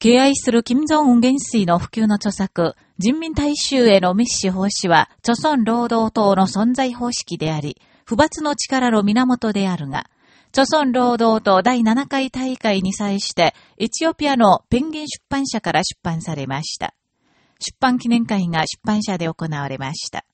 敬愛する金正恩元帥の普及の著作、人民大衆への密使奉仕は、著村労働党の存在方式であり、不罰の力の源であるが、著村労働党第7回大会に際して、エチオピアのペンギン出版社から出版されました。出版記念会が出版社で行われました。